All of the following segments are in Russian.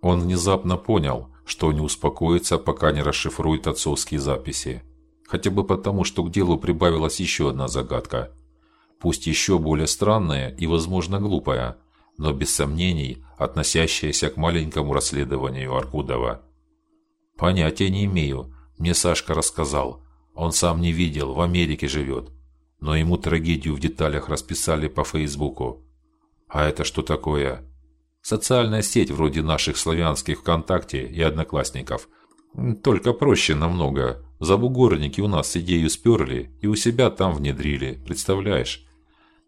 Он внезапно понял, что не успокоится, пока не расшифрует отцовские записи. Хотя бы потому, что к делу прибавилась еще одна загадка. Пусть еще более странная и, возможно, глупая, но без сомнений относящаяся к маленькому расследованию Аркудова. Понятия не имею. Мне Сашка рассказал. Он сам не видел, в Америке живет. Но ему трагедию в деталях расписали по Фейсбуку. А это что такое? Социальная сеть вроде наших славянских ВКонтакте и Одноклассников. Только проще намного. Забугорники у нас идею сперли и у себя там внедрили, представляешь?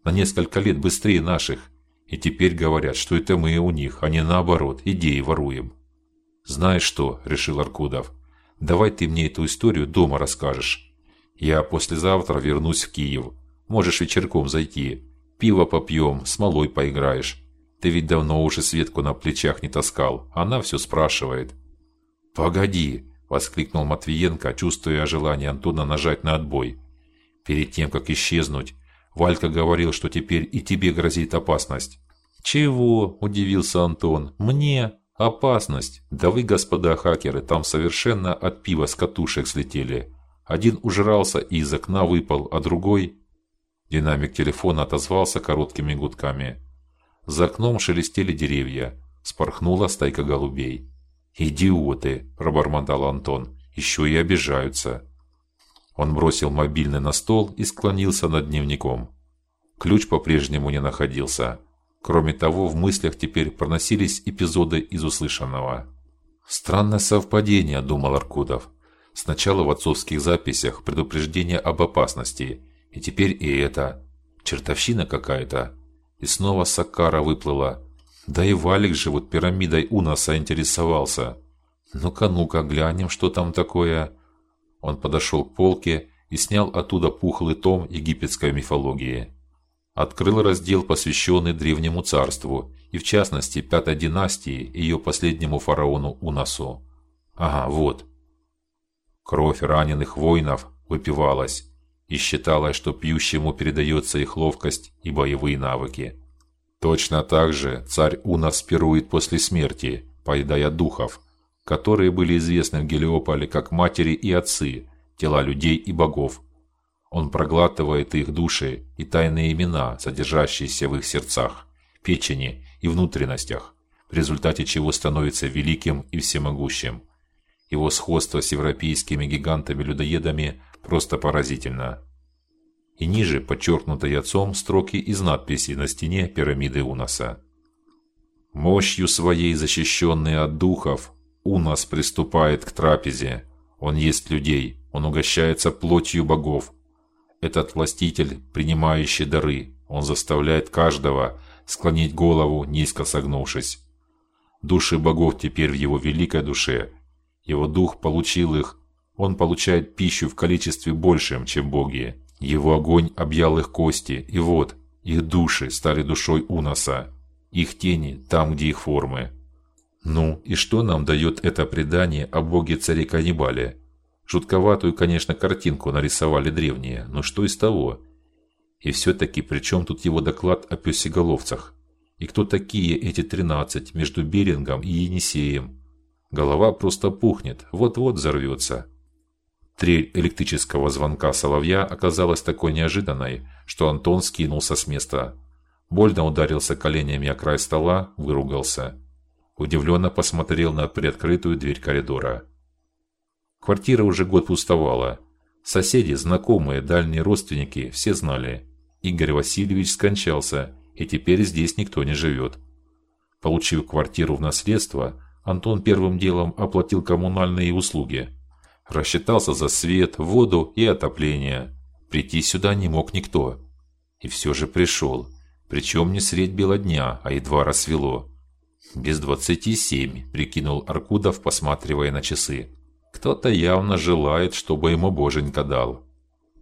На несколько лет быстрее наших. И теперь говорят, что это мы у них, а не наоборот, идеи воруем. Знаешь что, решил Аркудов. Давай ты мне эту историю дома расскажешь. Я послезавтра вернусь в Киев. Можешь вечерком зайти. Пиво попьем, смолой поиграешь. Ты ведь давно уже Светку на плечах не таскал. Она все спрашивает. Погоди, воскликнул Матвиенко, чувствуя желание Антона нажать на отбой. Перед тем как исчезнуть, Валька говорил, что теперь и тебе грозит опасность. Чего? удивился Антон. Мне опасность? Да вы, господа хакеры, там совершенно от пива с катушек слетели. Один ужрался и из окна выпал, а другой Динамик телефона отозвался короткими гудками. За окном шелестели деревья, спорхнула стайка голубей. "Идиоты", пробормотал Антон. «Еще и обижаются". Он бросил мобильный на стол и склонился над дневником. Ключ по-прежнему не находился. Кроме того, в мыслях теперь проносились эпизоды из услышанного. Странное совпадение, думал Аркудов. Сначала в отцовских записях предупреждение об опасности, и теперь и это чертовщина какая-то. И снова Сакара выплыла. Да и Валик же вот пирамидой у нас интересовался. Ну-ка, ну-ка, глянем, что там такое. Он подошел к полке и снял оттуда пухлый том египетской мифологии. Открыл раздел, посвященный древнему царству и в частности пятой династии и ее последнему фараону Унасу. Ага, вот. Кровь раненых воинов выпивалась и считалось, что пьющему передается их ловкость и боевые навыки. Точно так же царь Унас пирует после смерти, поедая духов, которые были известны в Гелиополе как матери и отцы, тела людей и богов. Он проглатывает их души и тайные имена, содержащиеся в их сердцах, печени и внутренностях, в результате чего становится великим и всемогущим. Его сходство с европейскими гигантами-людоедами просто поразительно. И ниже подчеркнутые отцом строки из надписи на стене пирамиды Унаса. Мощью своей защищенный от духов, Унас приступает к трапезе. Он ест людей, он угощается плотью богов. Этот властитель, принимающий дары, он заставляет каждого склонить голову, низко согнувшись. Души богов теперь в его великой душе. Его дух получил их он получает пищу в количестве большем, чем боги. Его огонь объял их кости, и вот их души стали душой Уноса, их тени там, где их формы. Ну и что нам дает это предание о боге царе каннибале? Жутковатую, конечно, картинку нарисовали древние, но что из того? И все-таки при чем тут его доклад о пёсеголовцах? И кто такие эти тринадцать между Берингом и Енисеем? Голова просто пухнет, вот-вот взорвется. Трель электрического звонка соловья оказалась такой неожиданной, что Антон скинулся с места. Больно ударился коленями о край стола, выругался. Удивленно посмотрел на приоткрытую дверь коридора. Квартира уже год пустовала. Соседи, знакомые, дальние родственники все знали. Игорь Васильевич скончался, и теперь здесь никто не живет. Получив квартиру в наследство, Антон первым делом оплатил коммунальные услуги. Рассчитался за свет, воду и отопление. Прийти сюда не мог никто. И все же пришел. Причем не средь бела дня, а едва рассвело. Без двадцати семь, прикинул Аркудов, посматривая на часы. Кто-то явно желает, чтобы ему боженька дал.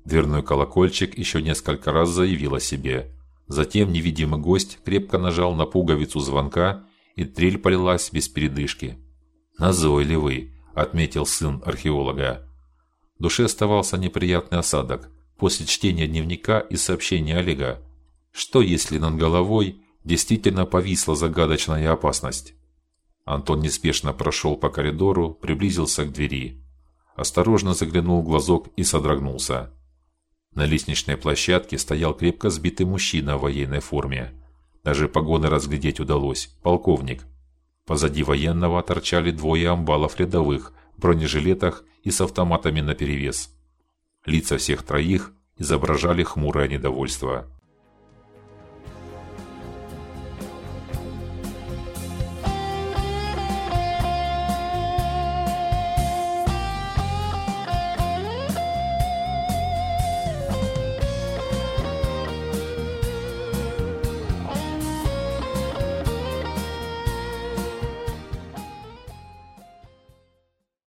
Дверной колокольчик еще несколько раз заявил о себе. Затем невидимый гость крепко нажал на пуговицу звонка, и трель полилась без передышки. Назойливый, отметил сын археолога. В душе оставался неприятный осадок после чтения дневника и сообщения Олега. Что если над головой действительно повисла загадочная опасность? Антон неспешно прошел по коридору, приблизился к двери, осторожно заглянул в глазок и содрогнулся. На лестничной площадке стоял крепко сбитый мужчина в военной форме. Даже погоны разглядеть удалось. Полковник. Позади военного торчали двое амбалов рядовых в бронежилетах и с автоматами наперевес. Лица всех троих изображали хмурое недовольство.